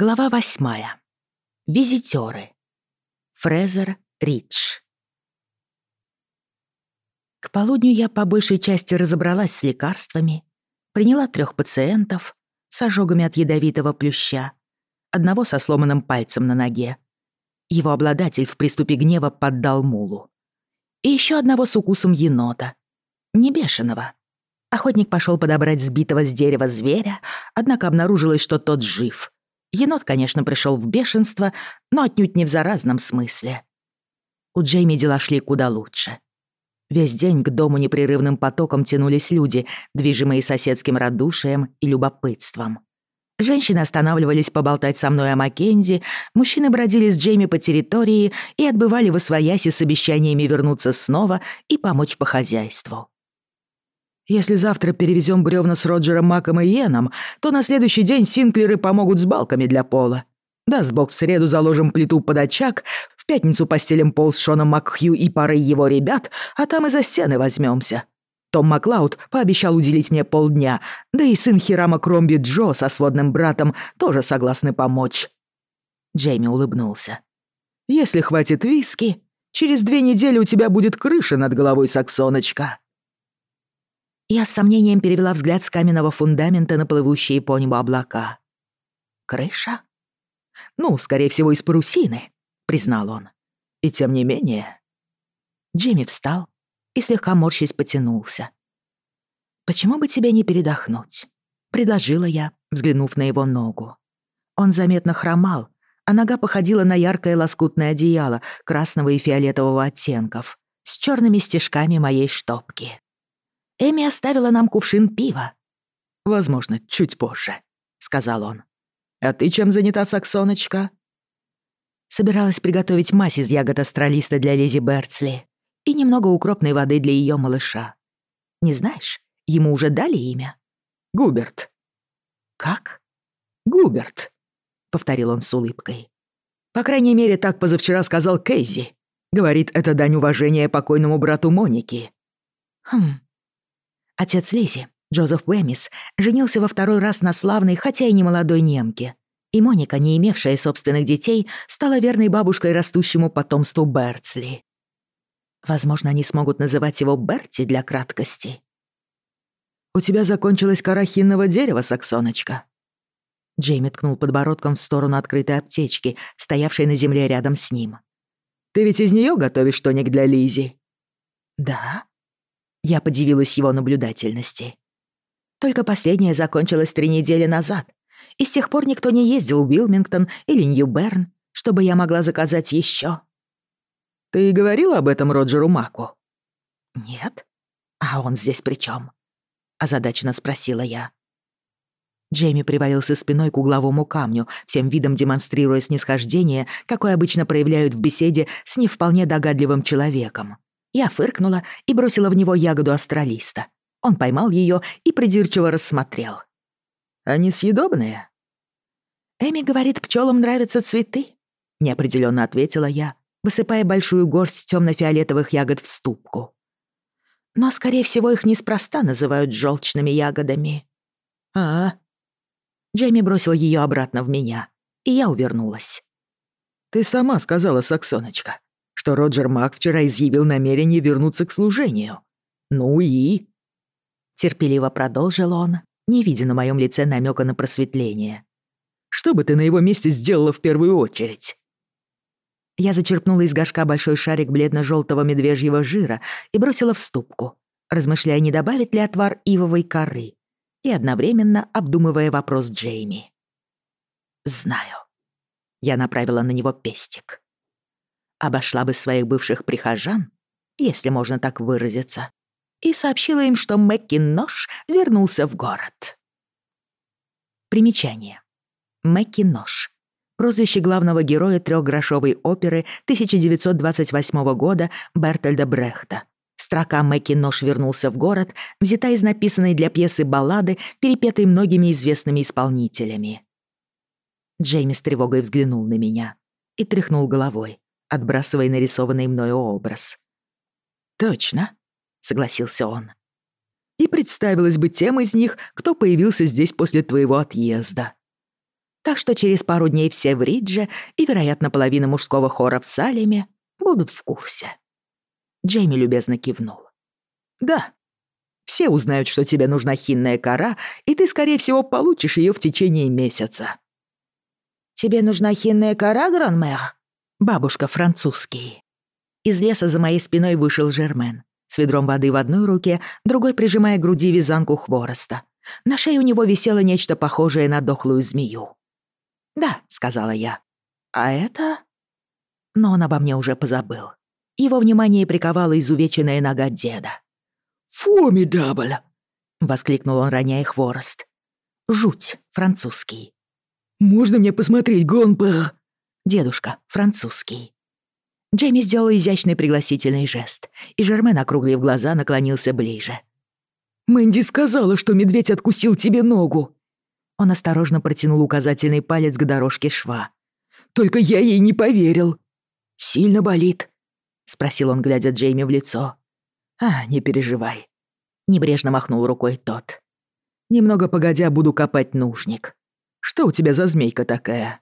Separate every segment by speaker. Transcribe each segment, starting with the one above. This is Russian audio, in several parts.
Speaker 1: Глава восьмая. Визитеры. Фрезер Ридж. К полудню я по большей части разобралась с лекарствами, приняла трех пациентов с ожогами от ядовитого плюща, одного со сломанным пальцем на ноге. Его обладатель в приступе гнева поддал мулу. И еще одного с укусом енота. Не бешеного. Охотник пошел подобрать сбитого с дерева зверя, однако обнаружилось, что тот жив — Енот, конечно, пришел в бешенство, но отнюдь не в заразном смысле. У Джейми дела шли куда лучше. Весь день к дому непрерывным потоком тянулись люди, движимые соседским радушием и любопытством. Женщины останавливались поболтать со мной о Маккензи, мужчины бродили с Джейми по территории и отбывали в освояси с обещаниями вернуться снова и помочь по хозяйству. Если завтра перевезем бревна с Роджером Маком и Йеном, то на следующий день синклеры помогут с балками для пола. Да, бог в среду заложим плиту под очаг, в пятницу постелим пол с Шоном Макхью и парой его ребят, а там и за стены возьмемся. Том Маклауд пообещал уделить мне полдня, да и сын Хирама Кромби Джо со сводным братом тоже согласны помочь. Джейми улыбнулся. «Если хватит виски, через две недели у тебя будет крыша над головой саксоночка». Я с сомнением перевела взгляд с каменного фундамента на плывущие по небу облака. «Крыша?» «Ну, скорее всего, из парусины», — признал он. «И тем не менее...» Джимми встал и слегка морщись потянулся. «Почему бы тебе не передохнуть?» — предложила я, взглянув на его ногу. Он заметно хромал, а нога походила на яркое лоскутное одеяло красного и фиолетового оттенков с черными стежками моей штопки. Эми оставила нам кувшин пива». «Возможно, чуть позже», — сказал он. «А ты чем занята, Саксоночка?» Собиралась приготовить мазь из ягод астролиста для Лизи Берцли и немного укропной воды для ее малыша. Не знаешь, ему уже дали имя? Губерт. Как? Губерт, повторил он с улыбкой. По крайней мере, так позавчера сказал Кейзи. Говорит, это дань уважения покойному брату Моники. Хм, Отец Лизи, Джозеф Уэмис, женился во второй раз на славной, хотя и не молодой немке. И Моника, не имевшая собственных детей, стала верной бабушкой растущему потомству Бертсли. Возможно, они смогут называть его Берти для краткости. «У тебя закончилась кора хинного дерева, Саксоночка». Джейми ткнул подбородком в сторону открытой аптечки, стоявшей на земле рядом с ним. «Ты ведь из нее готовишь тоник для Лизи?» «Да», я подивилась его наблюдательности. Только последняя закончилась три недели назад, и с тех пор никто не ездил в Уилмингтон или Нью-Берн, чтобы я могла заказать еще. «Ты говорила об этом Роджеру Маку?» «Нет. А он здесь при чем? озадаченно спросила я. Джейми привалился спиной к угловому камню, всем видом демонстрируя снисхождение, какое обычно проявляют в беседе с не вполне догадливым человеком. Я фыркнула и бросила в него ягоду астралиста. Он поймал ее и придирчиво рассмотрел. «Они съедобные?» «Эми говорит, пчелам нравятся цветы», — неопределенно ответила я, высыпая большую горсть темно-фиолетовых ягод в ступку. «Но, скорее всего, их неспроста называют желчными ягодами». «А?» Джейми бросил ее обратно что Роджер Мак вчера изъявил намерение вернуться к служению. Ну и...» Терпеливо продолжил он, не видя на моем лице намека на просветление. «Что бы ты на его месте сделала в первую очередь?» Я зачерпнула из горшка большой шарик бледно-желтого медвежьего жира и бросила в ступку, размышляя, не добавить ли отвар ивовой коры, и одновременно обдумывая вопрос Джейми. «Знаю». Я направила на него пестик. обошла бы своих бывших прихожан, если можно так выразиться, и сообщила им, что Мэккинош вернулся в город. Примечание. Мэккинош. Прозвище главного героя трехгрошовой оперы 1928 года Бертольда Брехта. Строка «Мэккинош вернулся в город» взята из написанной для пьесы баллады, перепетой многими известными исполнителями. Джейми с тревогой взглянул на меня и тряхнул головой, отбрасывая нарисованный мною образ. «Точно», — согласился он. «И представилось бы тем из них, кто появился здесь после твоего отъезда. Так что через пару дней все в Ридже и, вероятно, половина мужского хора в Салеме будут в курсе». Джейми любезно кивнул. «Да, все узнают, что тебе нужна хинная кора, и ты, скорее всего, получишь ее в течение месяца». «Тебе нужна хинная кора, Гранмэр?» «Бабушка французский». Из леса за моей спиной вышел Жермен, с ведром воды в одной руке, другой прижимая к груди вязанку хвороста. На шее у него висело нечто похожее на дохлую змею. «Да», — сказала я. «А это...» Но он обо мне уже позабыл. Его внимание приковала изувеченная нога деда.
Speaker 2: «Фомидабль!» — воскликнул
Speaker 1: он, роняя хворост. «Жуть, французский».
Speaker 2: «Можно мне посмотреть, Гонпер?»
Speaker 1: дедушка, французский». Джейми сделал изящный пригласительный жест, и Жермен, округлив глаза, наклонился ближе.
Speaker 2: «Мэнди сказала, что медведь откусил тебе ногу!»
Speaker 1: Он осторожно протянул указательный палец к дорожке шва.
Speaker 2: «Только я ей не поверил!»
Speaker 1: «Сильно болит?» — спросил он, глядя Джейми в лицо. «А, не переживай!» — небрежно махнул рукой тот. «Немного погодя буду копать нужник. Что у тебя за змейка такая?»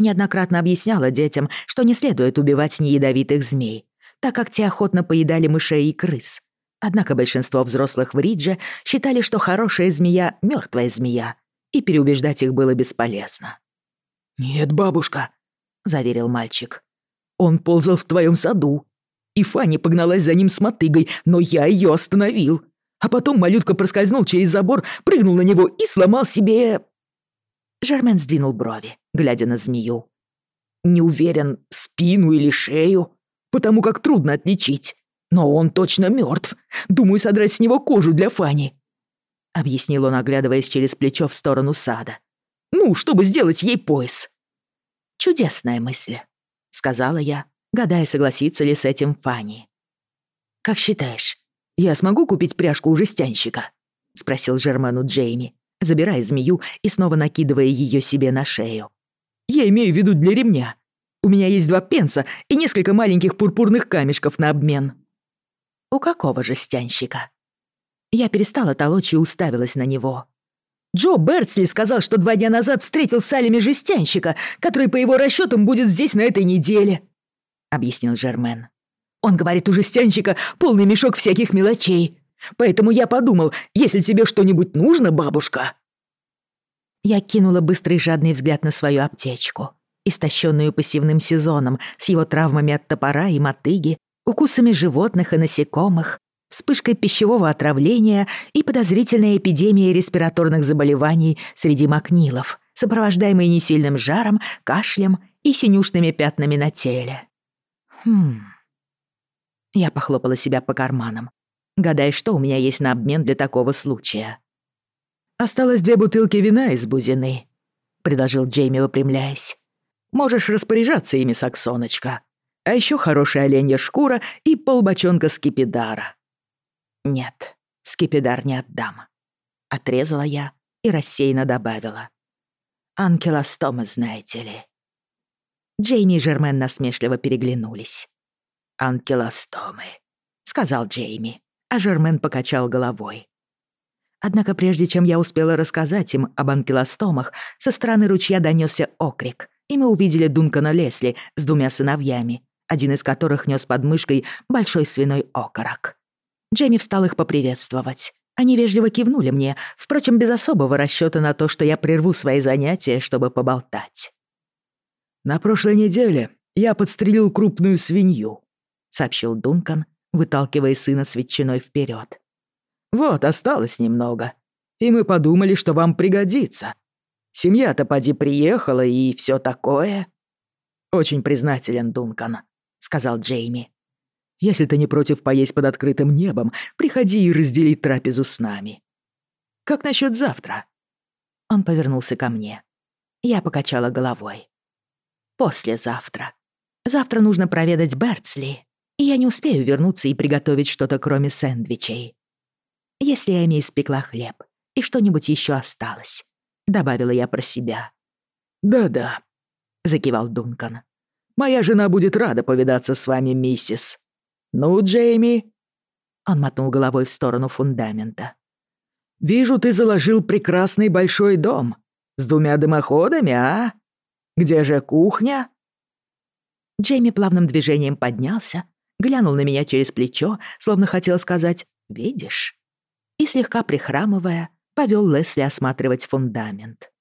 Speaker 1: неоднократно объясняла детям, что не следует убивать неядовитых змей, так как те охотно поедали мышей и крыс. Однако большинство взрослых в Ридже считали, что хорошая змея — мертвая змея, и переубеждать их было бесполезно.
Speaker 2: «Нет, бабушка, —
Speaker 1: заверил мальчик.
Speaker 2: «Он ползал в твоем саду. И Фанни погналась за ним с мотыгой, но я ее остановил. А потом малютка проскользнул через забор, прыгнул на него и сломал себе...»
Speaker 1: Жермен сдвинул брови, глядя на змею.
Speaker 2: «Не уверен, спину или шею, потому как трудно отличить. Но он точно мертв. Думаю, содрать с него кожу для Фани.
Speaker 1: Объяснил он, оглядываясь через плечо в сторону сада.
Speaker 2: «Ну, чтобы сделать ей пояс».
Speaker 1: «Чудесная мысль», — сказала я, гадая, согласится ли с этим Фанни. «Как считаешь, я смогу купить пряжку у жестянщика?» — спросил Жермену Джейми, забирая змею и снова накидывая ее себе на шею.
Speaker 2: «Я имею в виду для ремня. У меня есть два пенса и несколько маленьких пурпурных камешков на обмен».
Speaker 1: «У какого же стянщика?» Я перестала толочь и уставилась на него.
Speaker 2: Джо Бертсли сказал, что два дня назад встретил в Салеме жестянщика, который, по его расчетам, будет здесь на этой неделе», — объяснил Жермен. «Он говорит, у жестянщика полный мешок всяких мелочей. Поэтому я подумал, если тебе что-нибудь нужно, бабушка...»
Speaker 1: Я кинула быстрый жадный взгляд на свою аптечку, истощенную пассивным сезоном, с его травмами от топора и мотыги, укусами животных и насекомых, вспышкой пищевого отравления и подозрительной эпидемией респираторных заболеваний среди макнилов, сопровождаемой несильным жаром, кашлем и синюшными пятнами на теле. Хм. Я похлопала себя по карманам. гадая, что у меня есть на обмен для такого случая.
Speaker 2: «Осталось две бутылки вина из бузины», — предложил Джейми, выпрямляясь. «Можешь распоряжаться ими, Саксоночка. А еще хорошая оленья шкура и полбочонка скипидара.
Speaker 1: «Нет, скипидар не отдам», — отрезала я и рассеянно добавила. «Анкелостома, знаете ли». Джейми и Жермен насмешливо переглянулись. «Анкелостомы», — сказал Джейми, а Жермен покачал головой. Однако прежде чем я успела рассказать им об анкилостомах, со стороны ручья донёсся окрик, и мы увидели Дункана Лесли с двумя сыновьями, один из которых нёс под мышкой большой свиной окорок. Джейми встал их поприветствовать. Они вежливо кивнули мне, впрочем, без особого расчёта на то, что я прерву свои занятия, чтобы поболтать.
Speaker 2: «На прошлой неделе я подстрелил крупную свинью», — сообщил Дункан, выталкивая сына с ветчиной вперед. «Вот, осталось немного. И мы подумали, что вам пригодится. Семья-то поди приехала и все такое». «Очень признателен, Дункан», — сказал Джейми. «Если ты не против поесть под открытым небом, приходи и раздели трапезу с нами. Как насчет завтра?»
Speaker 1: Он повернулся ко мне. Я покачала головой. «Послезавтра. Завтра нужно проведать Берцли Бертсли, и я не успею вернуться и приготовить что-то кроме сэндвичей. Если Эми испекла хлеб, и что-нибудь еще осталось», — добавила я про себя.
Speaker 2: «Да-да», — закивал Дункан. «Моя жена будет рада повидаться с вами, миссис. Ну, Джейми?»
Speaker 1: Он мотнул головой в сторону фундамента.
Speaker 2: «Вижу, ты заложил прекрасный большой дом. С двумя дымоходами, а? Где же кухня?»
Speaker 1: Джейми плавным движением поднялся, глянул на меня через плечо, словно хотел сказать «Видишь?» и, слегка прихрамывая, повел Лесли осматривать фундамент.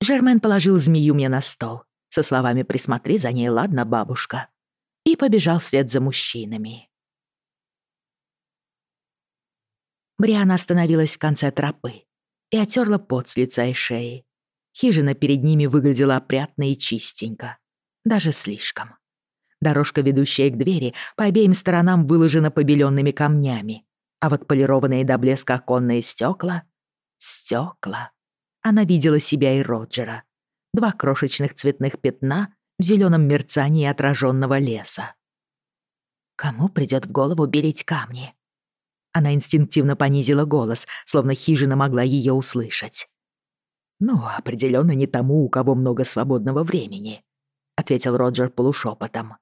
Speaker 1: Жермен положил змею мне на стол, со словами «Присмотри за ней, ладно, бабушка?» и побежал вслед за мужчинами. Бриана остановилась в конце тропы и отерла пот с лица и шеи. Хижина перед ними выглядела опрятно и чистенько. Даже слишком. Дорожка, ведущая к двери, по обеим сторонам выложена побеленными камнями, а вот полированные до блеска оконные стекла — стекла. Она видела себя и Роджера. Два крошечных цветных пятна в зеленом мерцании отраженного леса. Кому придет в голову беречь камни? Она инстинктивно понизила голос, словно хижина могла ее услышать. «Ну, определенно не тому, у кого много свободного времени», — ответил Роджер полушепотом.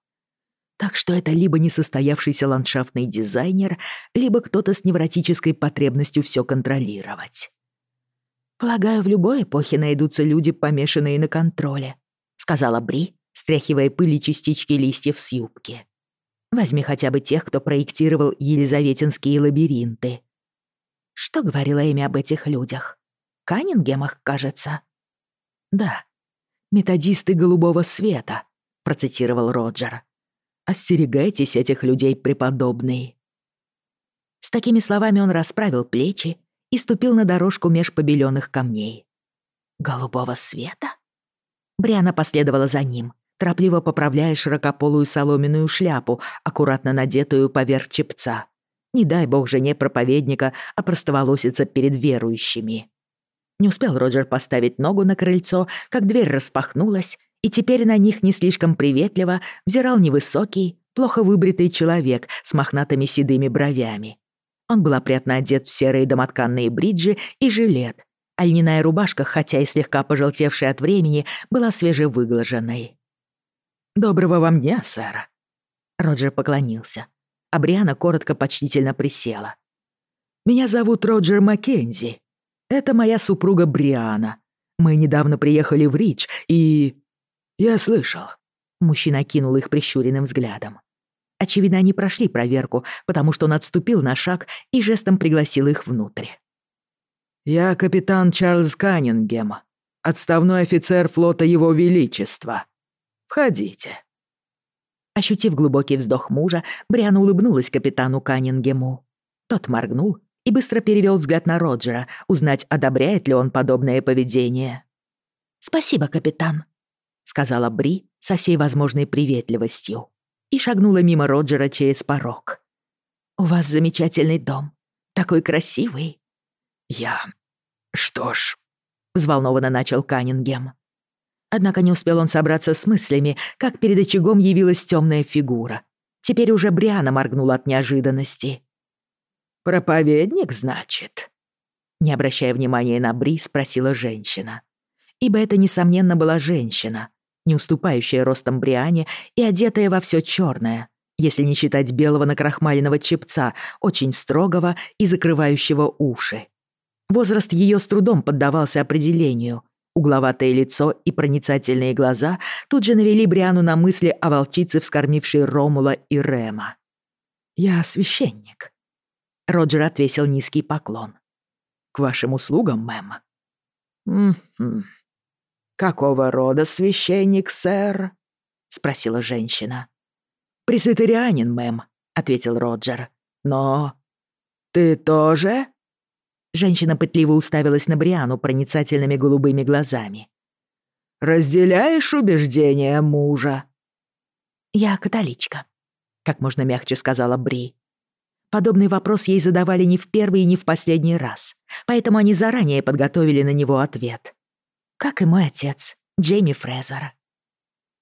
Speaker 1: Так что это либо несостоявшийся ландшафтный дизайнер, либо кто-то с невротической потребностью все контролировать. «Полагаю, в любой эпохе найдутся люди, помешанные на контроле», — сказала Бри, стряхивая пыли частички листьев с юбки. «Возьми хотя бы тех, кто проектировал елизаветинские лабиринты». «Что говорила Эми об этих людях? Каннингемах, кажется?» «Да. Методисты голубого света», — процитировал Роджер. Остерегайтесь этих людей, преподобный». С такими словами он расправил плечи и ступил на дорожку меж побелённых камней. «Голубого света?» Бриана последовала за ним, торопливо поправляя широкополую соломенную шляпу, аккуратно надетую поверх чепца. Не дай бог жене проповедника опростоволоситься перед верующими. Не успел Роджер поставить ногу и теперь на них не слишком приветливо взирал невысокий, плохо выбритый человек с мохнатыми седыми бровями. Он был опрятно одет в серые домотканные бриджи и жилет, а льняная рубашка, хотя и слегка пожелтевшая от времени, была свежевыглаженной. «Доброго вам дня, сэр!» Роджер поклонился, а Бриана коротко почтительно присела. «Меня зовут Роджер Маккензи. Это моя супруга Бриана. Мы недавно приехали в Рич и...» «Я слышал». Мужчина кинул их прищуренным взглядом. Очевидно, они прошли проверку, потому что он отступил на шаг и жестом пригласил их внутрь. «Я капитан Чарльз Каннингем, отставной офицер флота Его Величества. Входите». Ощутив глубокий вздох мужа, Бриана улыбнулась капитану Каннингему. Тот моргнул и быстро перевел взгляд на Роджера, узнать, одобряет ли он подобное поведение. «Спасибо, капитан», сказала Бри со всей возможной приветливостью и шагнула мимо Роджера через порог. «У вас замечательный дом. Такой красивый». «Я... что ж...» — взволнованно начал Каннингем. Однако не успел он собраться с мыслями, как перед очагом явилась темная фигура. Теперь уже Бриана моргнула от неожиданности. «Проповедник, значит?» Не обращая внимания на Бри, спросила женщина. Ибо это, несомненно, была женщина неуступающая ростом Бриане и одетая во все черное, если не считать белого накрахмаленного чепца, очень строгого и закрывающего уши. Возраст ее с трудом поддавался определению. Угловатое лицо и проницательные глаза тут же навели Бриану на мысли о волчице, вскормившей Ромула и Рема. «Я священник». Роджер отвесил низкий поклон. «К вашим услугам, мэм». «М-м-м», какого рода священник, сэр?» — спросила женщина. «Пресвитерианин, мэм», — ответил Роджер. «Но...» «Ты тоже?» Женщина пытливо уставилась на Бриану проницательными голубыми глазами. «Разделяешь убеждения мужа?» «Я католичка», — как можно мягче сказала Бри. Подобный вопрос ей задавали не в первый и не в последний раз, поэтому они заранее подготовили на него ответ как и мой отец, Джейми Фрезер.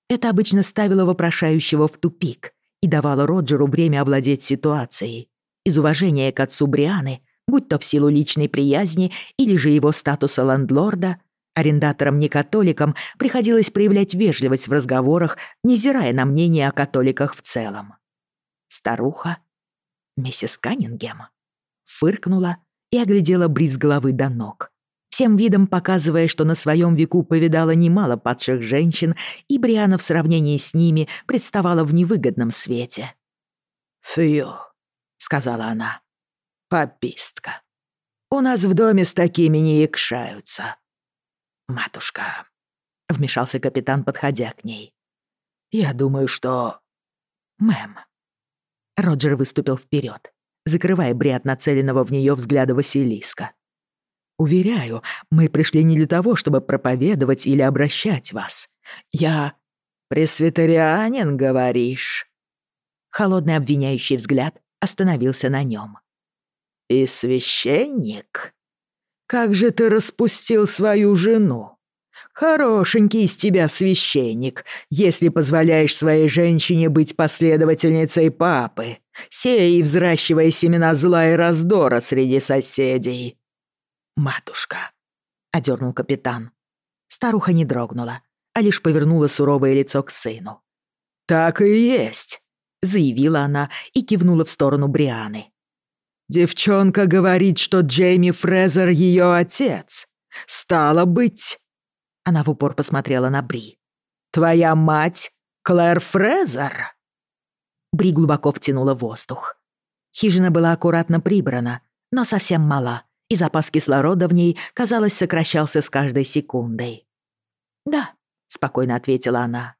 Speaker 1: Это обычно ставило вопрошающего в тупик и давало Роджеру время овладеть ситуацией. Из уважения к отцу Брианы, будь то в силу личной приязни или же его статуса лендлорда, арендаторам-некатоликам приходилось проявлять вежливость в разговорах, невзирая на мнение о католиках в целом. Старуха, миссис Каннингем, фыркнула и оглядела бриз головы до ног, Всем видом показывая, что на своем веку повидала немало падших женщин, и Бриана в сравнении с ними представала в невыгодном свете.
Speaker 2: «Фью», — сказала она, — «попистка. У нас в доме с такими не якшаются». «Матушка», — вмешался капитан, подходя к ней, — «я думаю, что...» «Мэм». Роджер выступил вперед, закрывая бред нацеленного в нее взгляда Василиска. Уверяю, мы пришли не для того, чтобы проповедовать или обращать вас. Я... Пресвитерианин, говоришь?» Холодный обвиняющий взгляд остановился на нем. «И священник? Как же ты распустил свою жену? Хорошенький из тебя священник, если позволяешь своей женщине быть последовательницей папы, сея и взращивая семена зла и раздора среди соседей». «Матушка», — одернул капитан. Старуха не дрогнула, а лишь повернула суровое лицо к сыну. «Так и есть», — заявила она и кивнула в сторону Брианы. «Девчонка говорит, что Джейми Фрезер ее отец. Стало быть...» Она в упор посмотрела на Бри. «Твоя И запас кислорода в ней, казалось, сокращался с каждой секундой. «Да», — спокойно ответила она.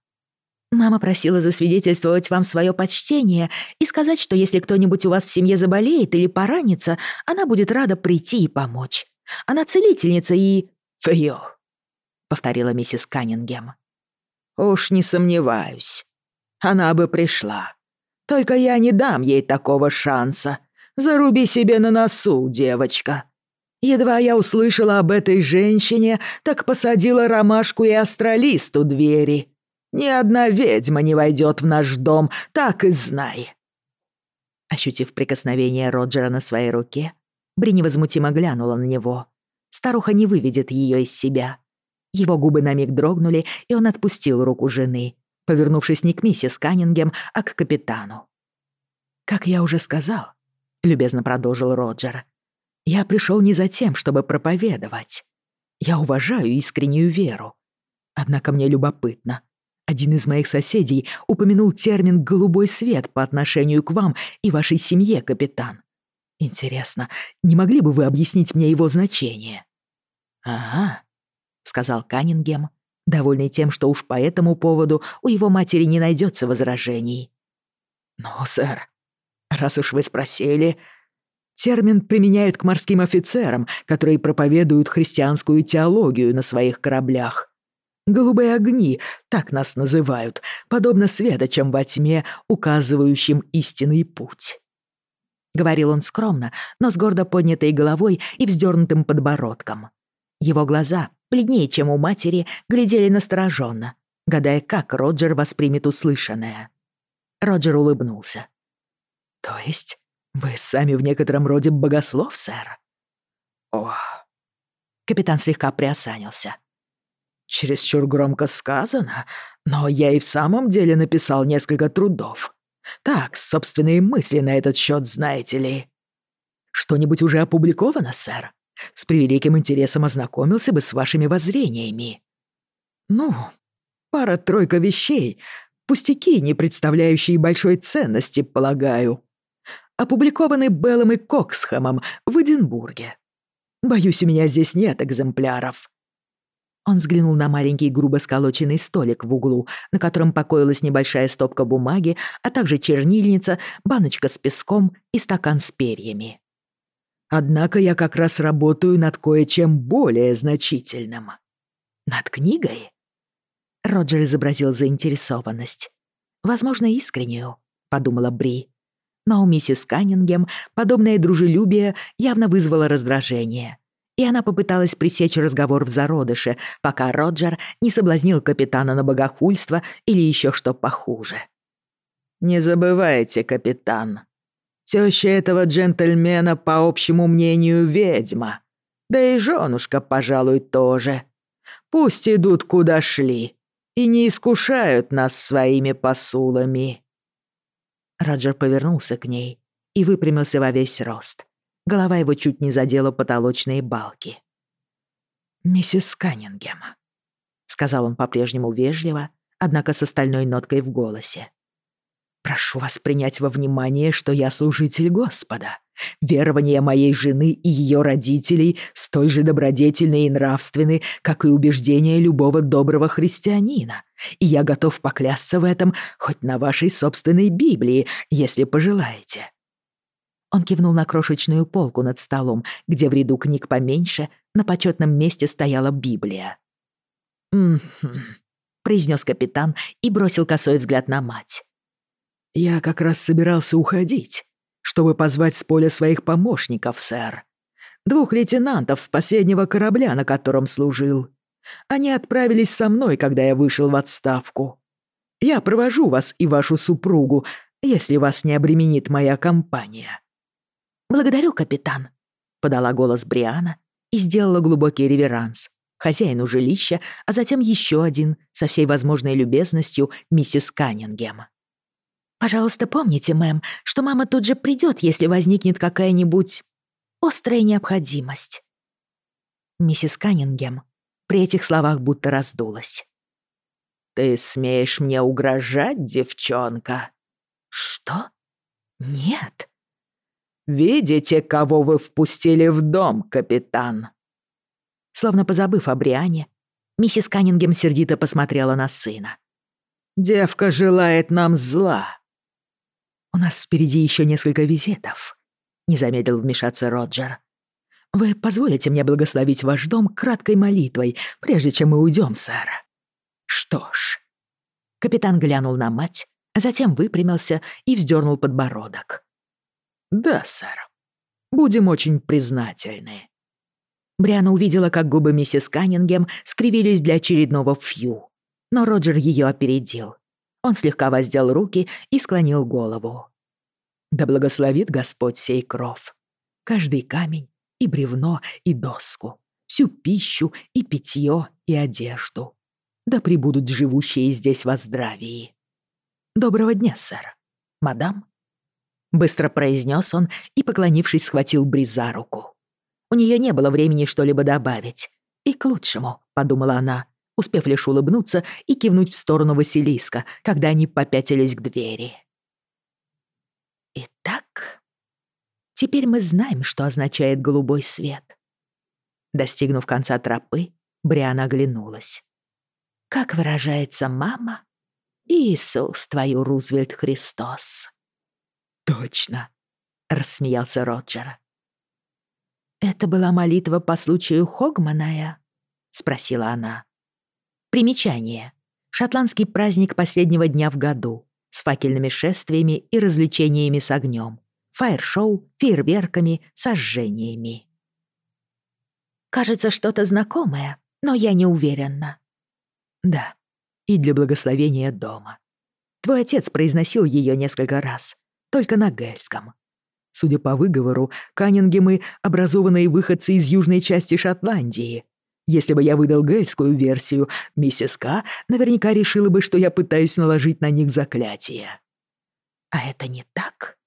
Speaker 2: «Мама просила засвидетельствовать вам свое почтение и сказать, что если кто-нибудь у вас в семье заболеет или поранится, она будет рада прийти и помочь. Она целительница и...» «Фью», — повторила миссис Каннингем. «Уж не сомневаюсь. Она бы пришла. Только я не дам ей такого шанса. Заруби себе на носу, девочка. Едва я услышала об этой женщине, так посадила ромашку и астролист у двери. Ни одна ведьма не войдет в наш дом, так и знай. Ощутив прикосновение Роджера на своей руке, Бри невозмутимо глянула на него. Старуха не выведет ее из себя. Его губы на миг дрогнули, и он отпустил руку жены, повернувшись не к миссис Каннингем, а к капитану. «Как я уже сказал», — любезно продолжил Роджер, — я пришел не за тем, чтобы проповедовать. Я уважаю искреннюю веру. Однако мне любопытно. Один из моих соседей упомянул термин «голубой свет» по отношению к вам и вашей семье, капитан. Интересно, не могли бы вы объяснить мне его значение? «Ага», — сказал Каннингем, довольный тем, что уж по этому поводу у его матери не найдется возражений. «Ну, сэр, раз уж вы спросили, Термин применяют к морским офицерам, которые проповедуют христианскую теологию на своих кораблях. Голубые огни, так нас называют, подобно светочам во тьме, указывающим истинный путь. Говорил он скромно, но с гордо поднятой головой и вздернутым подбородком. Его глаза, бледнее, чем у матери, глядели настороженно, гадая, как Роджер воспримет услышанное. Роджер улыбнулся. «То есть вы сами в некотором роде богослов, сэр?» «О...» Капитан слегка приосанился. «Чересчур громко сказано, но я и в самом деле написал несколько трудов. Так, собственные мысли на этот счет, знаете ли. Что-нибудь уже опубликовано, сэр?» С превеликим интересом ознакомился бы с вашими воззрениями. Ну, пара-тройка вещей, пустяки, не представляющие опубликованный Беллом и Коксхэмом в Эдинбурге. Боюсь, у меня здесь нет экземпляров». Он взглянул на маленький грубо сколоченный столик в углу, на котором покоилась небольшая стопка бумаги, а также чернильница, баночка с песком и стакан с перьями. «Однако я как раз работаю над кое-чем более значительным». «Над книгой?» Роджер изобразил заинтересованность. «Возможно, искреннюю», — подумала Бри. Но у миссис Каннингем подобное дружелюбие явно вызвало раздражение,
Speaker 1: и она попыталась пресечь разговор в зародыше, пока Роджер не соблазнил капитана на богохульство или еще что похуже.
Speaker 2: «Не забывайте, капитан, теща этого джентльмена, по общему мнению, ведьма. Да и женушка, пожалуй, тоже. Пусть идут куда шли и не искушают нас своими посулами».
Speaker 1: Раджер повернулся к ней и выпрямился во весь рост. Голова его чуть не задела потолочные балки.
Speaker 2: «Миссис Каннингем», — сказал он по-прежнему вежливо, однако с остальной ноткой в голосе. «Прошу вас принять во внимание, что я служитель Господа, Верования моей жены и ее родителей столь же добродетельны и нравственны, как и убеждения любого доброго христианина. И я готов поклясться в этом хоть на вашей собственной Библии, если пожелаете».
Speaker 1: Он кивнул на крошечную полку над столом, где в ряду книг поменьше на почетном месте стояла Библия.
Speaker 2: «М-м-м»,
Speaker 1: произнес капитан и бросил косой взгляд на мать.
Speaker 2: «Я как раз собирался уходить» чтобы позвать с поля своих помощников, сэр. Двух лейтенантов с последнего корабля, на котором служил. Они отправились со мной, когда я вышел в отставку. Я провожу вас и вашу супругу, если вас не обременит моя компания».
Speaker 1: «Благодарю, капитан», — подала голос Бриана и сделала глубокий реверанс хозяину жилища, а затем еще один со всей возможной любезностью миссис Каннингем. «Пожалуйста, помните, мэм, что мама тут же придет, если возникнет какая-нибудь острая необходимость». Миссис Каннингем при этих словах будто раздулась.
Speaker 2: «Ты смеешь мне угрожать, девчонка?»
Speaker 1: «Что? Нет»,
Speaker 2: «Видите, кого вы впустили в дом, капитан?»
Speaker 1: Словно У нас впереди еще несколько визитов», — не замедлил вмешаться Роджер. «Вы позволите мне благословить ваш дом краткой молитвой, прежде чем мы уйдем, сэр?»
Speaker 2: «Что ж...»
Speaker 1: Капитан глянул на мать, затем выпрямился и вздернул подбородок.
Speaker 2: «Да, сэр. Будем очень признательны».
Speaker 1: Бриана увидела, как губы миссис Каннингем скривились для очередного фью, но Роджер ее опередил. Он слегка воздел руки и склонил голову. Да благословит Господь сей кров. Каждый камень и бревно и доску, всю пищу и питье и одежду. Да прибудут живущие здесь во здравии. Доброго дня, сэр. Мадам? Быстро произнес он и, поклонившись, схватил Бри за руку. У нее не было времени что-либо добавить. И к лучшему, подумала она, успев лишь улыбнуться и кивнуть в сторону Василиска, когда они попятились к двери. «Итак, теперь мы знаем, что означает голубой свет». Достигнув конца тропы, Бриана оглянулась. «Как выражается мама?» «Иисус твою, Рузвельт Христос!»
Speaker 2: «Точно!» — рассмеялся Роджер.
Speaker 1: «Это была молитва по случаю Хогманая?» — спросила она. Примечание. Шотландский праздник последнего дня в году с факельными шествиями и развлечениями с огнем, фаер-шоу, фейерверками, сожжениями. Кажется, что-то знакомое, но я не уверена.
Speaker 2: Да, и для благословения дома. Твой отец произносил ее несколько раз, только на гельском. Судя по выговору, каннингемы — образованные выходцы из южной части Шотландии, если бы я выдал гельскую версию, миссис К. наверняка решила бы, что я пытаюсь наложить на них заклятие.
Speaker 1: А это не так?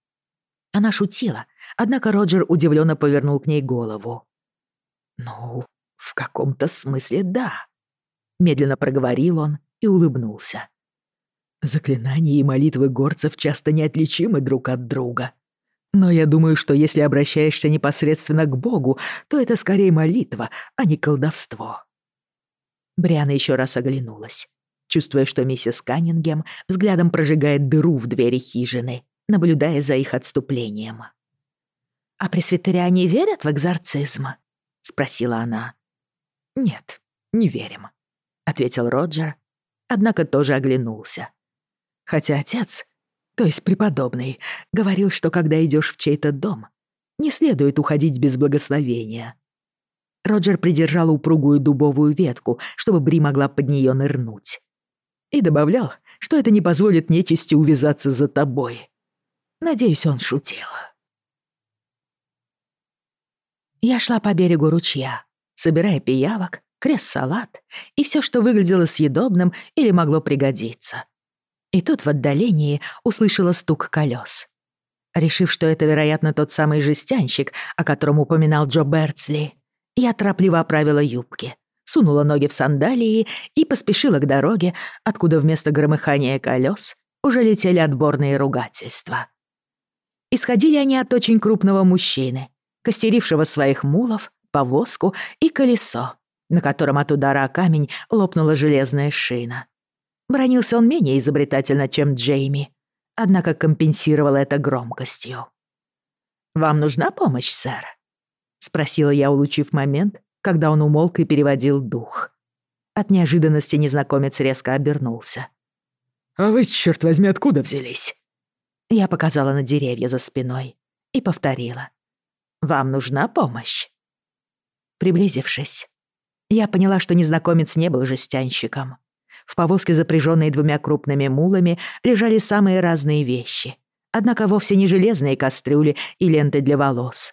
Speaker 1: Она шутила, однако Роджер удивленно повернул к ней голову.
Speaker 2: Ну, в каком-то смысле да. Медленно проговорил он и улыбнулся. Заклинания и молитвы горцев часто неотличимы друг от друга. Но я думаю, что если обращаешься непосредственно к Богу, то это скорее молитва, а не колдовство».
Speaker 1: Бриана еще раз оглянулась, чувствуя, что миссис Каннингем взглядом прожигает дыру в двери хижины, наблюдая за их отступлением. «А пресвитериане верят в экзорцизм?» — спросила она.
Speaker 2: «Нет, не верим», — ответил Роджер, однако тоже оглянулся. Хотя отец то есть преподобный, говорил, что когда идешь в чей-то дом, не следует уходить без благословения.
Speaker 1: Роджер придержал упругую дубовую ветку, чтобы Бри могла под нее нырнуть.
Speaker 2: И добавлял, что это не позволит нечисти увязаться за тобой.
Speaker 1: и тут в отдалении услышала стук колес. Решив, что это, вероятно, тот самый жестянщик, о котором упоминал Джо Бертсли, я торопливо оправила юбки, сунула ноги в сандалии и поспешила к дороге, откуда вместо громыхания колес уже летели отборные ругательства. Исходили они от очень крупного мужчины, костерившего своих мулов, повозку и колесо, на котором от удара о камень лопнула железная шина. Бронился он менее изобретательно, чем Джейми, однако компенсировал это громкостью. «Вам нужна помощь, сэр?» — спросила я, улучив момент, когда он умолк и переводил дух. От неожиданности незнакомец резко обернулся.
Speaker 2: «А вы, черт возьми, откуда взялись?»
Speaker 1: Я показала на деревья за спиной и повторила. «Вам нужна помощь?» Приблизившись, я поняла, что незнакомец не был жестянщиком. В повозке, запряженной двумя крупными мулами, лежали самые разные вещи. Однако вовсе не железные кастрюли и ленты для волос.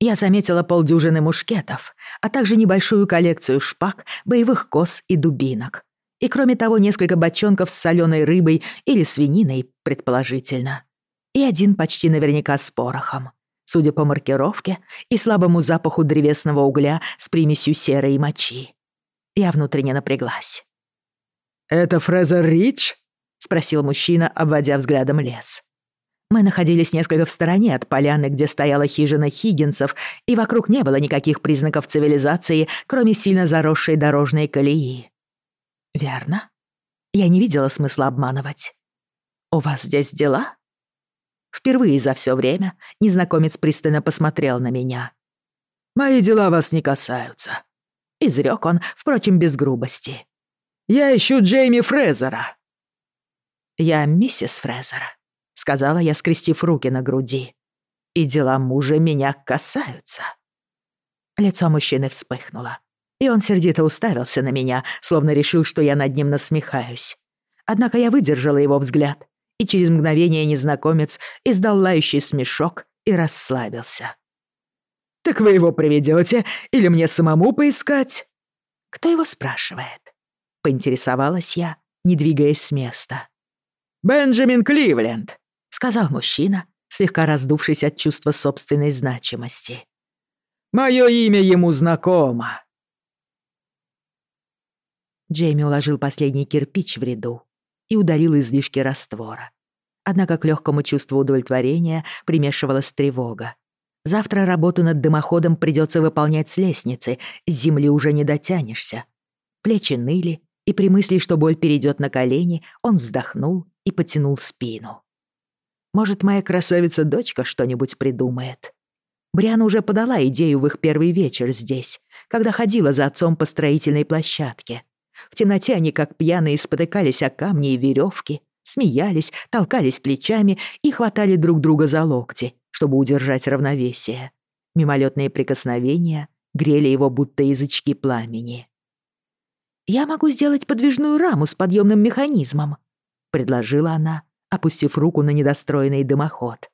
Speaker 1: Я заметила полдюжины мушкетов, а также небольшую коллекцию шпаг, боевых кос и дубинок. И кроме того, несколько бочонков с соленой рыбой или свининой, предположительно. И один почти наверняка с порохом. Судя по маркировке и слабому запаху древесного угля с примесью серой мочи. Я внутренне напряглась.
Speaker 2: «Это Фрезер Рич?»
Speaker 1: — спросил мужчина, обводя взглядом лес. Мы находились несколько в стороне от поляны, где стояла хижина хиггинсов, и вокруг не было никаких признаков цивилизации, кроме сильно заросшей дорожной колеи. «Верно. Я не видела смысла обманывать. У вас здесь дела?» Впервые за все время незнакомец пристально посмотрел на меня.
Speaker 2: «Мои дела вас не касаются», — изрёк он, впрочем, без грубости. Я ищу Джейми Фрезера!»
Speaker 1: «Я миссис Фрезера», — сказала я, скрестив руки на груди. «И дела мужа меня касаются». Лицо мужчины вспыхнуло, и он сердито уставился на меня, словно решил, что я над ним насмехаюсь. Однако я выдержала его взгляд, и через мгновение незнакомец издал лающий смешок и расслабился.
Speaker 2: «Так вы его приведете, или мне самому поискать?»
Speaker 1: «Кто его спрашивает?» поинтересовалась я, не двигаясь с места.
Speaker 2: «Бенджамин Кливленд», —
Speaker 1: сказал мужчина, слегка раздувшись от чувства собственной значимости.
Speaker 2: «Мое имя ему знакомо».
Speaker 1: Джейми уложил последний кирпич в ряду и удалил излишки раствора. Однако к легкому чувству удовлетворения примешивалась тревога. Завтра работу над дымоходом придется выполнять с лестницы, с земли уже не дотянешься. Плечи ныли, и при мысли, что боль перейдет на колени, он вздохнул и потянул спину. «Может, моя красавица-дочка что-нибудь придумает?» Бриана уже подала идею в их первый вечер здесь, когда ходила за отцом по строительной площадке. В темноте они, как пьяные, спотыкались о камни и веревки, смеялись, толкались плечами и хватали друг друга за локти, чтобы удержать равновесие. Мимолетные прикосновения грели его будто язычки пламени. «Я могу сделать подвижную раму с подъемным механизмом», — предложила она, опустив руку на недостроенный дымоход.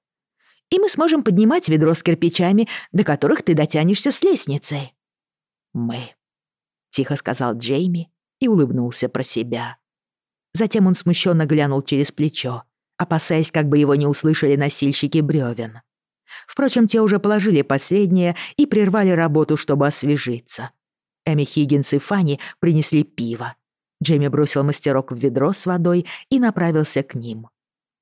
Speaker 1: «И мы сможем поднимать ведро с кирпичами, до которых ты дотянешься с лестницей». «Мы», — тихо сказал Джейми и улыбнулся про себя. Затем он смущенно глянул через плечо, опасаясь, как бы его не услышали носильщики бревен. Впрочем, те уже положили последнее и прервали работу, чтобы освежиться. Эми Хиггинс и Фанни принесли пиво. Джейми бросил мастерок в ведро с водой и направился к ним.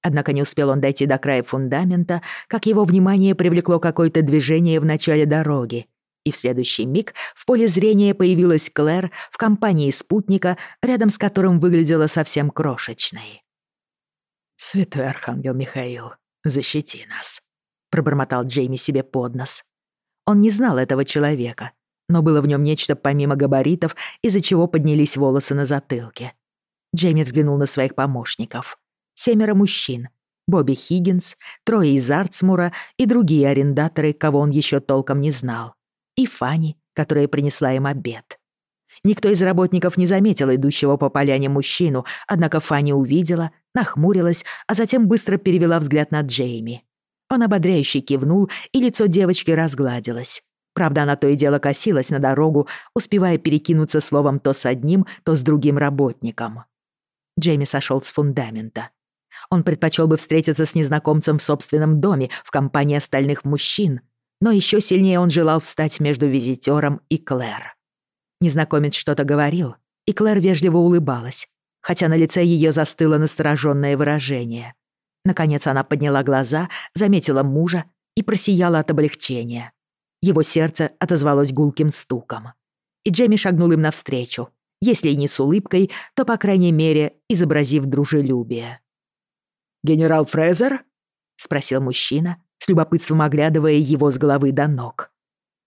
Speaker 1: Однако не успел он дойти до края фундамента, как его внимание привлекло какое-то движение в начале дороги. И в следующий миг в поле зрения появилась Клэр в компании спутника, но было в нем нечто помимо габаритов, из-за чего поднялись волосы на затылке. Джейми взглянул на своих помощников. Семеро мужчин. Бобби Хиггинс, трое из Артсмура и другие арендаторы, кого он еще толком не знал. И Фанни, которая принесла им обед. Никто из работников не заметил идущего по поляне мужчину, однако Фанни увидела, нахмурилась, а затем быстро перевела взгляд на Джейми. Он ободряюще кивнул, и лицо девочки разгладилось. Правда, она то и дело косилась на дорогу, успевая перекинуться словом то с одним, то с другим работником. Джейми сошел с фундамента. Он предпочел бы встретиться с незнакомцем в собственном доме, в компании остальных мужчин, но еще сильнее он желал встать между визитером и Клэр. Незнакомец что-то говорил, и Клэр вежливо улыбалась, хотя на лице ее застыло настороженное выражение. Наконец она подняла глаза, заметила мужа и просияла от облегчения. Его сердце отозвалось гулким стуком. И Джейми шагнул им навстречу, если и не с улыбкой, то, по крайней мере, изобразив дружелюбие.
Speaker 2: «Генерал Фрезер?» — спросил мужчина, с любопытством оглядывая его с головы до ног.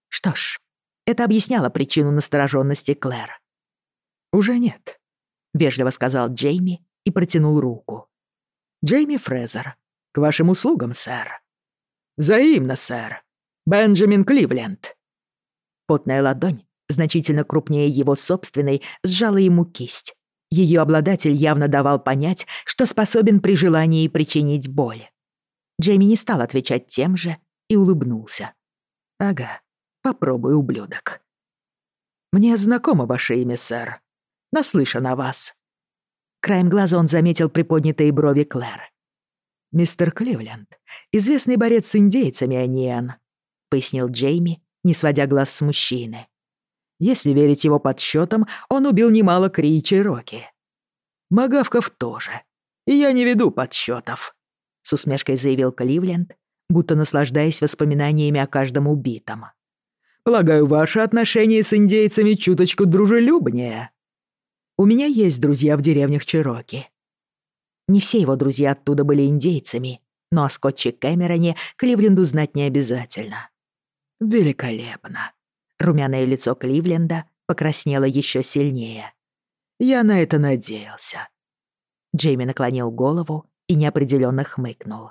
Speaker 1: Что ж, это объясняло причину настороженности Клэр.
Speaker 2: «Уже нет», — вежливо сказал Джейми и протянул руку. «Джейми Фрезер, к вашим услугам, сэр». «Взаимно, сэр. Бенджамин Кливленд».
Speaker 1: Потная ладонь, значительно крупнее его собственной, сжала ему кисть. Ее обладатель явно давал понять, что способен при желании причинить боль. Джейми не стал отвечать тем же и улыбнулся.
Speaker 2: «Ага, попробуй, ублюдок». «Мне знакомо ваше имя, сэр. Наслышан о вас».
Speaker 1: Краем глаза он заметил приподнятые брови Клэр.
Speaker 2: «Мистер Кливленд, известный борец с индейцами, Аниен», — пояснил Джейми, не сводя глаз с мужчины. Если верить его подсчетам, он убил немало Кри и Чироки. Магавков тоже. И я не веду подсчетов, с усмешкой заявил Кливленд, будто наслаждаясь воспоминаниями о каждом убитом. Полагаю, ваши отношения с индейцами чуточку дружелюбнее. У меня есть друзья в деревнях Чироки.
Speaker 1: Не все его друзья оттуда были индейцами, но о Скотче Кэмероне Кливленду знать не обязательно.
Speaker 2: «Великолепно!»
Speaker 1: Румяное лицо Кливленда покраснело еще сильнее.
Speaker 2: «Я на это надеялся».
Speaker 1: Джейми наклонил голову и неопределенно хмыкнул.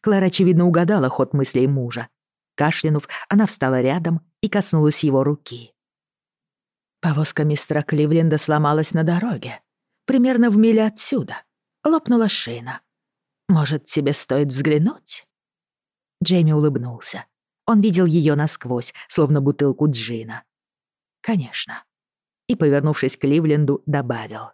Speaker 1: Клара, очевидно, угадала ход мыслей мужа. Кашлянув, она встала рядом и коснулась его руки. Повозка мистера Кливленда сломалась на дороге. Примерно в миле отсюда. Лопнула шина. Может, тебе стоит взглянуть?» Джейми улыбнулся. Он видел ее насквозь, словно бутылку джина. «Конечно». И, повернувшись к Ливленду, добавил.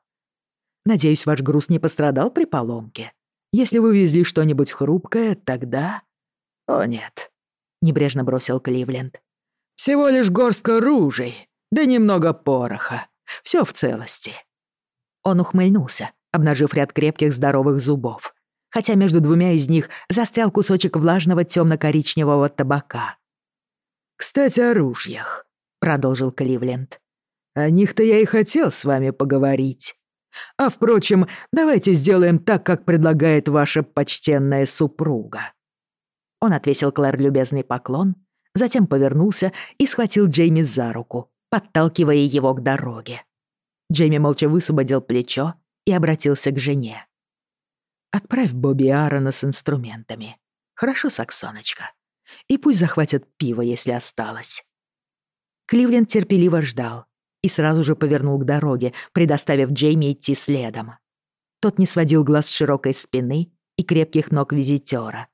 Speaker 1: «Надеюсь, ваш груз не пострадал при поломке. Если вы везли что-нибудь хрупкое, тогда...» «О, нет», — небрежно бросил Кливленд. «Всего лишь горстка ружей, да немного пороха. Все в целости». Он ухмыльнулся, обнажив ряд крепких здоровых зубов хотя между двумя из них застрял кусочек влажного темно-коричневого табака.
Speaker 2: «Кстати, о ружьях», — продолжил Кливленд. «О них-то я и хотел с вами поговорить. А, впрочем, давайте сделаем так, как предлагает ваша почтенная супруга».
Speaker 1: Он отвесил Клэр любезный поклон, затем повернулся и схватил Джейми за руку, подталкивая его к дороге. Джейми молча высвободил плечо и обратился к жене. Отправь Бобби Аарона с инструментами. Хорошо, Саксоночка. И пусть захватят пиво, если осталось. Кливленд терпеливо ждал и сразу же повернул к дороге, предоставив Джейми идти следом. Тот не сводил глаз с широкой спины и крепких ног визитёра.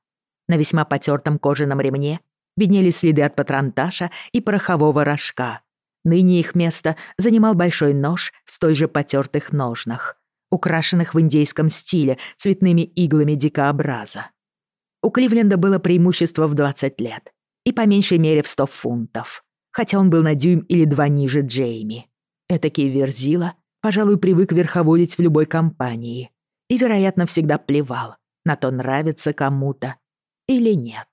Speaker 1: На весьма потёртом кожаном ремне виднелись следы от патронташа и порохового рожка. Ныне их место занимал большой нож в той же потёртых ножнах — украшенных в индейском стиле цветными иглами дикообраза. У Кливленда было преимущество в 20 лет и по меньшей мере в 100 фунтов, хотя он был на дюйм или два ниже Джейми. Этакий верзила, пожалуй, привык верховодить в любой компании и, вероятно, всегда плевал, на то нравится кому-то или нет.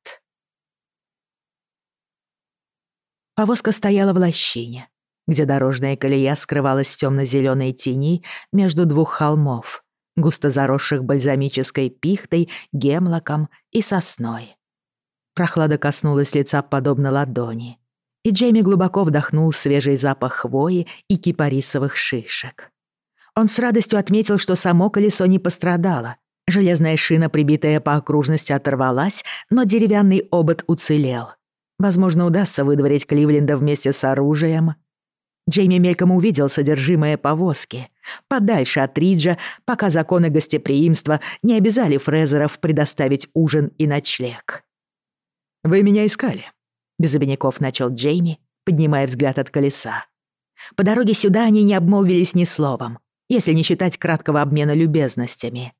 Speaker 1: Повозка стояла в лощине, где дорожная колея скрывалась в темно-зеленой тени между двух холмов, густо заросших бальзамической пихтой, гемлоком и сосной. Прохлада коснулась лица подобно ладони и Джейми глубоко вдохнул свежий запах хвои и кипарисовых шишек. Он с радостью отметил, что само колесо не пострадало. Железная шина, прибитая по окружности, оторвалась, но деревянный обод уцелел. Возможно, удастся выдворить Кливленда вместе с оружием. Джейми мельком увидел содержимое повозки. Подальше от Риджа, пока законы гостеприимства не обязали Фрезеров предоставить ужин и ночлег. «Вы меня искали», — без обиняков начал Джейми, поднимая взгляд от колеса. По дороге сюда они не обмолвились ни словом, если не считать краткого обмена любезностями.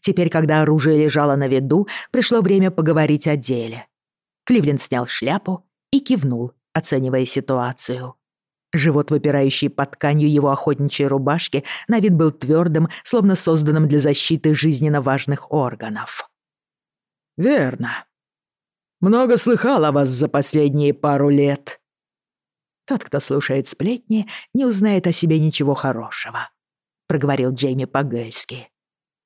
Speaker 1: Теперь, когда оружие лежало на виду, пришло время поговорить о деле. Кливленд снял шляпу и кивнул, оценивая ситуацию. Живот, выпирающий под тканью его охотничьей рубашки, на вид был твердым, словно созданным для защиты жизненно важных органов.
Speaker 2: «Верно. Много слыхал о вас за последние пару лет».
Speaker 1: «Тот, кто слушает сплетни, не узнает о себе ничего хорошего», — проговорил Джейми по-гельски.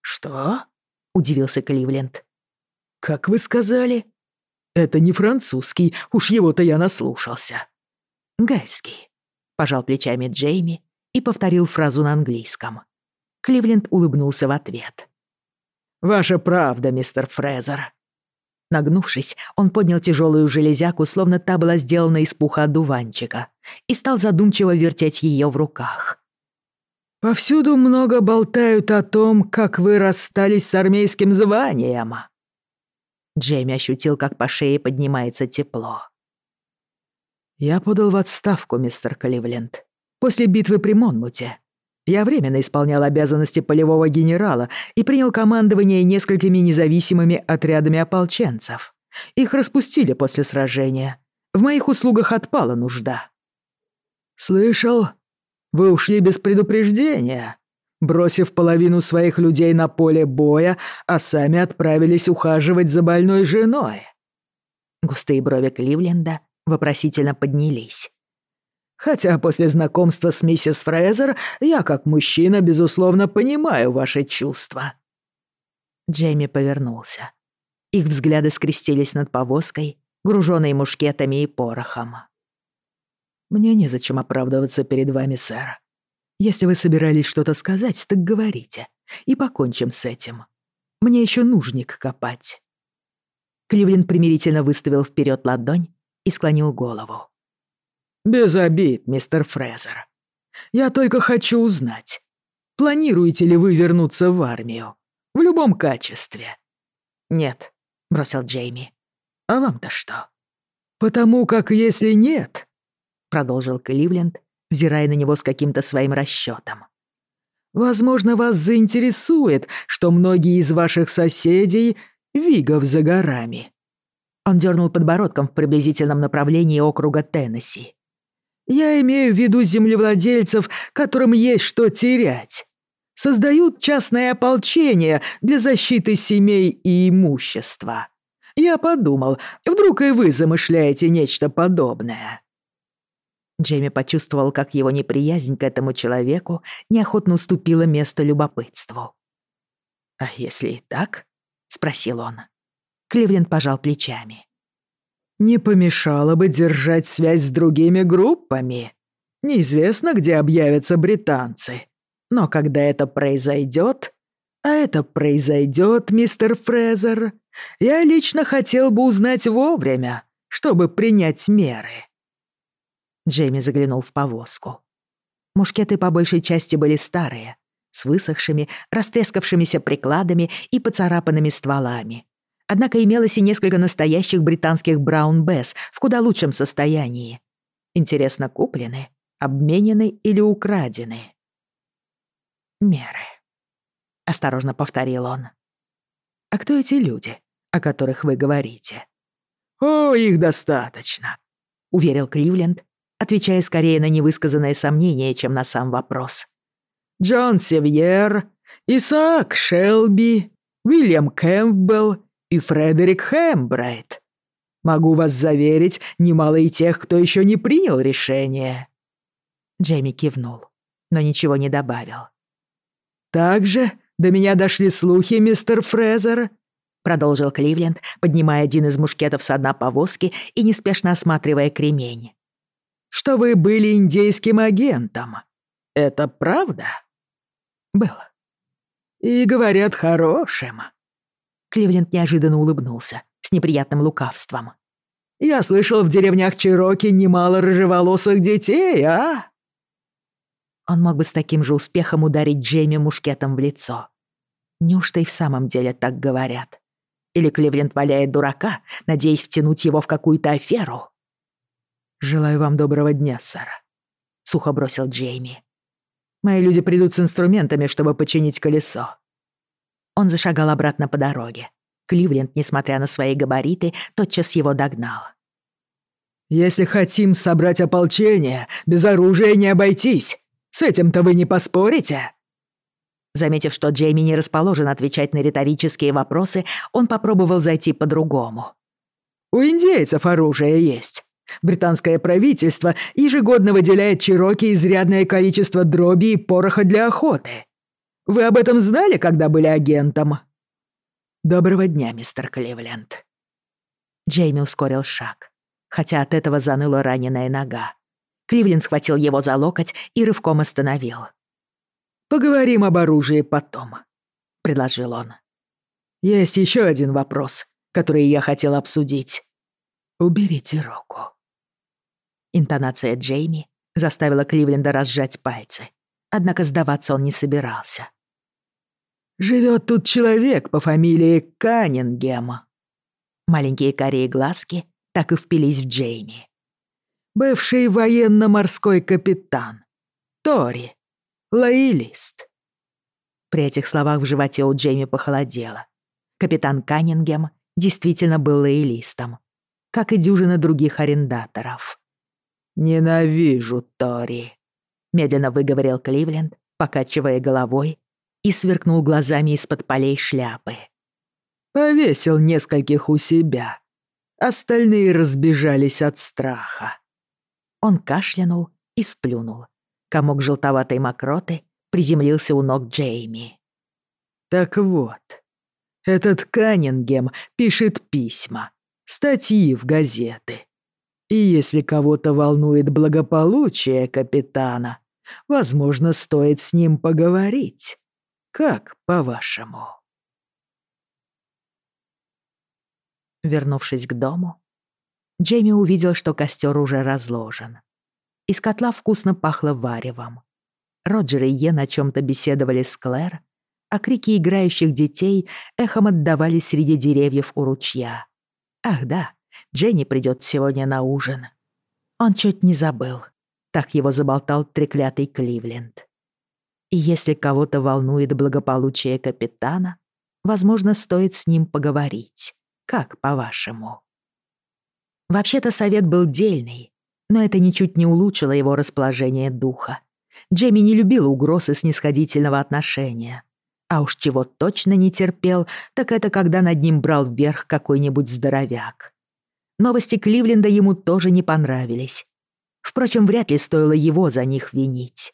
Speaker 2: «Что?»
Speaker 1: — удивился Кливленд.
Speaker 2: «Как вы сказали?» «Это не французский, уж его-то я наслушался».
Speaker 1: «Гельский», пожал плечами Джейми и повторил фразу на английском. Кливленд улыбнулся в ответ.
Speaker 2: «Ваша правда, мистер Фрезер».
Speaker 1: Нагнувшись, он поднял тяжелую железяку, словно та была сделана из пуха дуванчика, и стал задумчиво вертеть ее в руках.
Speaker 2: «Повсюду много болтают о том, как вы расстались с армейским званием».
Speaker 1: Джейми ощутил, как по шее поднимается тепло.
Speaker 2: «Я подал в отставку, мистер Кливленд, после битвы при Монмуте. Я временно исполнял обязанности полевого генерала и принял командование несколькими независимыми отрядами ополченцев. Их распустили после сражения. В моих услугах отпала нужда». «Слышал, вы ушли без предупреждения, бросив половину своих людей на поле боя, а сами отправились ухаживать за больной женой».
Speaker 1: Густые брови Кливленда вопросительно поднялись.
Speaker 2: «Хотя после знакомства с миссис Фрезер я, как мужчина, безусловно, понимаю ваши чувства».
Speaker 1: Джейми повернулся. Их взгляды скрестились над повозкой, груженной мушкетами и порохом.
Speaker 2: «Мне незачем оправдываться перед вами, сэр. Если вы собирались что-то сказать, так говорите, и покончим с этим. Мне еще нужник копать».
Speaker 1: Кливленд примирительно выставил вперед ладонь, и склонил голову.
Speaker 2: «Без обид, мистер Фрезер. Я только хочу узнать, планируете ли вы вернуться в армию? В любом качестве?»
Speaker 1: «Нет», — бросил Джейми.
Speaker 2: «А вам-то что?» «Потому как если нет,
Speaker 1: продолжил Кливленд, взирая на него с каким-то своим расчетом.
Speaker 2: «Возможно, вас заинтересует, что многие из ваших соседей — вигов за горами».
Speaker 1: Он дернул подбородком в приблизительном направлении округа Теннесси.
Speaker 2: «Я имею в виду землевладельцев, которым есть что терять. Создают частное ополчение для защиты семей и имущества. Я подумал, вдруг и вы замышляете нечто подобное».
Speaker 1: Джейми почувствовал, как его неприязнь к этому человеку неохотно уступила место любопытству. «А если и так?» — спросил он. Кливленд пожал плечами.
Speaker 2: «Не помешало бы держать связь с другими группами. Неизвестно, где объявятся британцы. Но когда это произойдет, а это произойдет, мистер Фрезер, я лично хотел бы узнать вовремя, чтобы принять меры».
Speaker 1: Джейми заглянул в повозку. Мушкеты по большей части были старые, с высохшими, растрескавшимися прикладами и поцарапанными стволами, Однако имелось и несколько настоящих британских Браун Бесс в куда лучшем состоянии. Интересно, куплены, обменены или украдены? Меры. Осторожно повторил он. А кто эти люди, о которых вы говорите?
Speaker 2: О, их достаточно, уверил Кривленд,
Speaker 1: отвечая скорее на невысказанное сомнение, чем на сам вопрос.
Speaker 2: Джон Севьер, Исаак Шелби, Уильям Кэмпбелл и Фредерик Хэмбрайт. Могу вас заверить, немало и тех, кто еще не принял решение».
Speaker 1: Джейми кивнул, но ничего не добавил.
Speaker 2: «Также до меня дошли слухи, мистер Фрезер», — продолжил Кливленд, поднимая один из мушкетов со дна повозки и неспешно осматривая кремень. «Что вы были индейским агентом. Это правда?»
Speaker 1: «Было».
Speaker 2: «И говорят, хорошим»,
Speaker 1: Кривлин неожиданно улыбнулся с неприятным лукавством.
Speaker 2: «Я слышал, в деревнях Чироки немало рыжеволосых детей, а?»
Speaker 1: Он мог бы с таким же успехом ударить Джейми мушкетом в лицо. Неужто и в самом деле так говорят? Или Кливленд валяет дурака, надеясь втянуть его в какую-то аферу?
Speaker 2: «Желаю вам доброго дня, сэр. сухо бросил Джейми. «Мои люди придут с инструментами, чтобы починить колесо.
Speaker 1: Он зашагал обратно по дороге. Кливленд, несмотря на свои габариты, тотчас его догнал.
Speaker 2: «Если хотим собрать ополчение, без оружия не обойтись. С этим-то вы не поспорите?»
Speaker 1: Заметив, что Джейми не расположен отвечать на риторические вопросы, он попробовал
Speaker 2: Вы об этом знали, когда были агентом?»
Speaker 1: «Доброго дня, мистер Кливленд». Джейми ускорил шаг, хотя от этого заныла раненая нога. Кливленд схватил его за локоть и рывком остановил.
Speaker 2: «Поговорим об оружии потом», — предложил он. «Есть еще один вопрос, который я хотел обсудить. Уберите руку».
Speaker 1: Интонация Джейми заставила Кливленда разжать пальцы однако сдаваться он не собирался.
Speaker 2: «Живет тут человек по фамилии Каннингема».
Speaker 1: Маленькие карие глазки так и впились в Джейми.
Speaker 2: «Бывший военно-морской капитан. Тори. Лоилист».
Speaker 1: При этих словах в животе у Джейми похолодело. Капитан Каннингем действительно был лоялистом, как и дюжина других арендаторов.
Speaker 2: «Ненавижу Тори», медленно выговорил Кливленд, покачивая головой и сверкнул глазами из-под полей шляпы. «Повесил нескольких у себя. Остальные разбежались от страха».
Speaker 1: Он кашлянул и сплюнул. Комок желтоватой мокроты приземлился у ног Джейми.
Speaker 2: «Так вот, этот Каннингем пишет письма, статьи в газеты. И если кого-то волнует благополучие капитана, Возможно, стоит с ним поговорить. Как по-вашему?»
Speaker 1: Вернувшись к дому, Джейми увидел, что костер уже разложен. Из котла вкусно пахло варевом. Роджер и Йен о чем-то беседовали с Клэр, а крики играющих детей эхом отдавались среди деревьев у ручья. «Ах да, Дженни придет сегодня на ужин». Он чуть не забыл. Так его заболтал треклятый Кливленд. И если кого-то волнует благополучие капитана, возможно, стоит с ним поговорить. Как по-вашему? Вообще-то совет был дельный, но это ничуть не улучшило его расположение духа. Джейми не любил угрозы и снисходительного отношения. А уж чего точно не терпел, так это когда над ним брал вверх какой-нибудь здоровяк. Новости Кливленда ему тоже не понравились, Впрочем, вряд ли стоило его за них винить.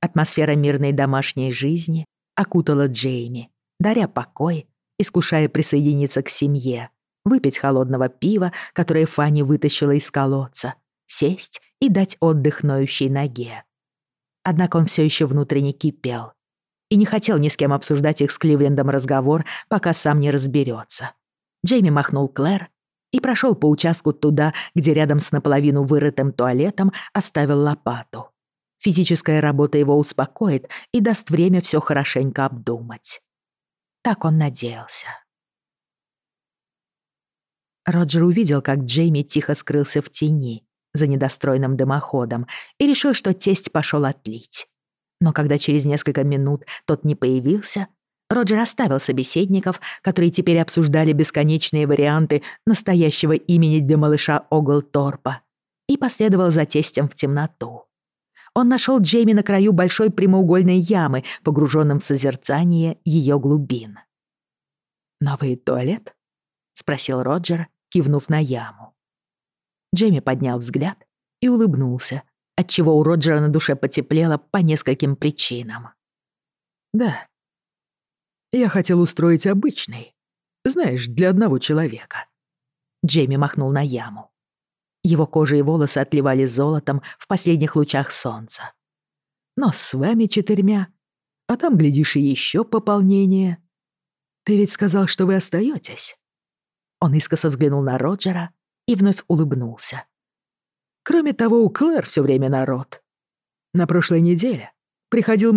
Speaker 1: Атмосфера мирной домашней жизни окутала Джейми, даря покой, искушая присоединиться к семье, выпить холодного пива, которое Фанни вытащила из колодца, сесть и дать отдых ноющей ноге. Однако он все еще внутренне кипел и не хотел ни с кем обсуждать их с Кливлендом разговор, пока сам не разберется. Джейми махнул Клэр и прошел по участку туда, где рядом с наполовину вырытым туалетом оставил лопату. Физическая работа его успокоит и даст время все хорошенько обдумать. Так он надеялся. Роджер увидел, как Джейми тихо скрылся в тени за недостроенным дымоходом и решил, что тесть пошел отлить. Но когда через несколько минут тот не появился, Роджер оставил собеседников, которые теперь обсуждали бесконечные варианты настоящего имени для малыша Оглторпа, и последовал за тестем в темноту. Он нашел Джейми на краю большой прямоугольной ямы, погруженным в созерцание ее глубин. «Новый туалет?» — спросил Роджер, кивнув на яму. Джейми поднял взгляд и улыбнулся, отчего у Роджера на душе потеплело по нескольким причинам.
Speaker 2: «Да», Я хотел устроить обычный, знаешь, для одного человека».
Speaker 1: Джейми махнул на яму. Его кожа и волосы отливали золотом в последних лучах солнца.
Speaker 2: Но с вами четырьмя, а там, глядишь, и еще пополнение. Ты ведь сказал, что вы остаетесь.
Speaker 1: Он искоса взглянул на Роджера и вновь улыбнулся.
Speaker 2: Кроме того, у Клэр все время народ. На прошлой неделе приходил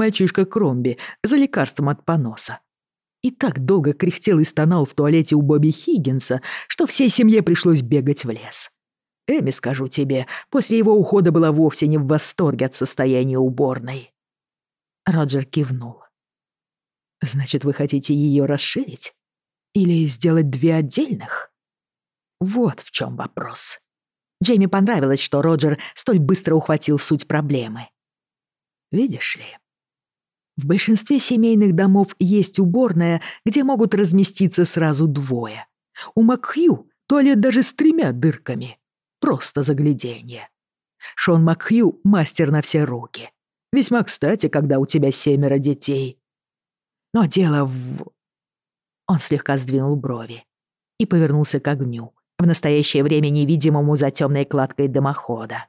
Speaker 2: и так долго кряхтел и стонал в туалете у Бобби Хиггинса, что всей семье пришлось бегать в лес. Эми, скажу тебе, после его ухода была вовсе не в восторге от состояния уборной.
Speaker 1: Роджер кивнул.
Speaker 2: «Значит, вы хотите ее расширить? Или сделать две отдельных?»
Speaker 1: Вот в чем вопрос. Джейми понравилось, что Роджер столь быстро ухватил суть проблемы.
Speaker 2: «Видишь ли, в большинстве семейных домов есть уборная, где могут разместиться сразу двое. У Макхью туалет даже с тремя дырками. Просто загляденье. Шон Макхью — мастер на все руки. Весьма кстати, когда у тебя семеро детей. Но дело в...
Speaker 1: Он слегка сдвинул брови и повернулся к огню, в настоящее время невидимому за темной кладкой дымохода.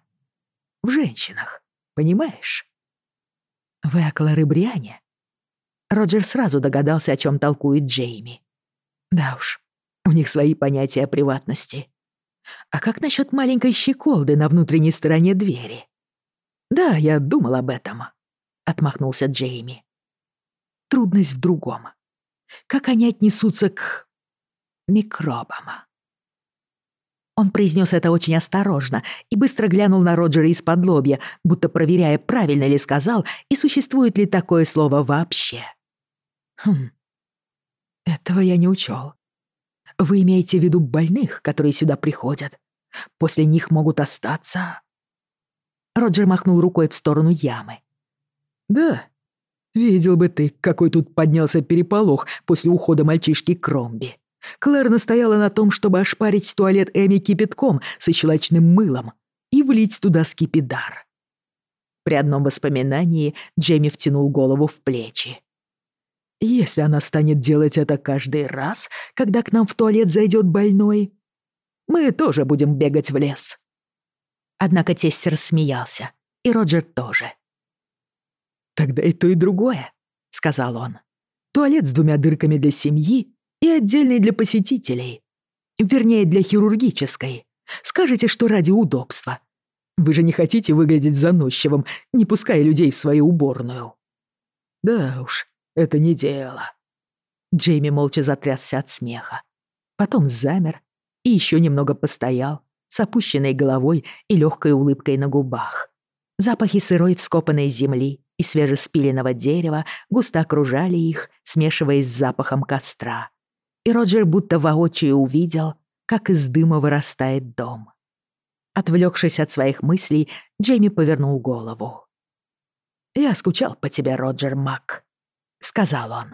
Speaker 2: В женщинах, понимаешь?
Speaker 1: Вы о Клары Роджер сразу догадался, о чем толкует Джейми.
Speaker 2: Да уж, у них свои понятия о приватности. А как насчет маленькой щеколды на внутренней стороне двери? Да, я думал об этом, отмахнулся Джейми. Трудность в другом. Как они отнесутся к микробам?
Speaker 1: Он произнес это очень осторожно и быстро глянул на Роджера из-под лобья, будто проверяя, правильно ли сказал и существует ли такое слово вообще.
Speaker 2: «Хм, этого я не учел. Вы имеете в виду больных, которые сюда приходят? После них могут остаться...»
Speaker 1: Роджер махнул рукой в сторону ямы.
Speaker 2: «Да, видел бы ты, какой тут поднялся переполох после ухода мальчишки Кромби. Клэр настояла на том, чтобы ошпарить туалет Эми кипятком с щелочным мылом и влить туда скипидар.
Speaker 1: При одном воспоминании Джейми втянул голову в плечи.
Speaker 2: «Если она станет делать это каждый раз, когда к нам в туалет зайдет больной, мы тоже будем бегать в лес».
Speaker 1: Однако тесть рассмеялся, и Роджер тоже.
Speaker 2: «Тогда и то, и другое», — сказал он. «Туалет с двумя дырками для семьи и отдельный для посетителей. Вернее, для хирургической. Скажете, что ради удобства. Вы же не хотите выглядеть заносчивым, не пуская людей в свою уборную. Да уж, это не дело.
Speaker 1: Джейми молча затрясся от смеха. Потом замер и еще немного постоял, с опущенной головой и легкой улыбкой на губах. Запахи сырой вскопанной земли и свежеспиленного дерева густо окружали их, смешиваясь с запахом костра и Роджер будто воочию увидел, как из дыма вырастает дом. Отвлекшись от своих мыслей, Джейми повернул голову.
Speaker 2: «Я скучал по тебе, Роджер Мак», — сказал он.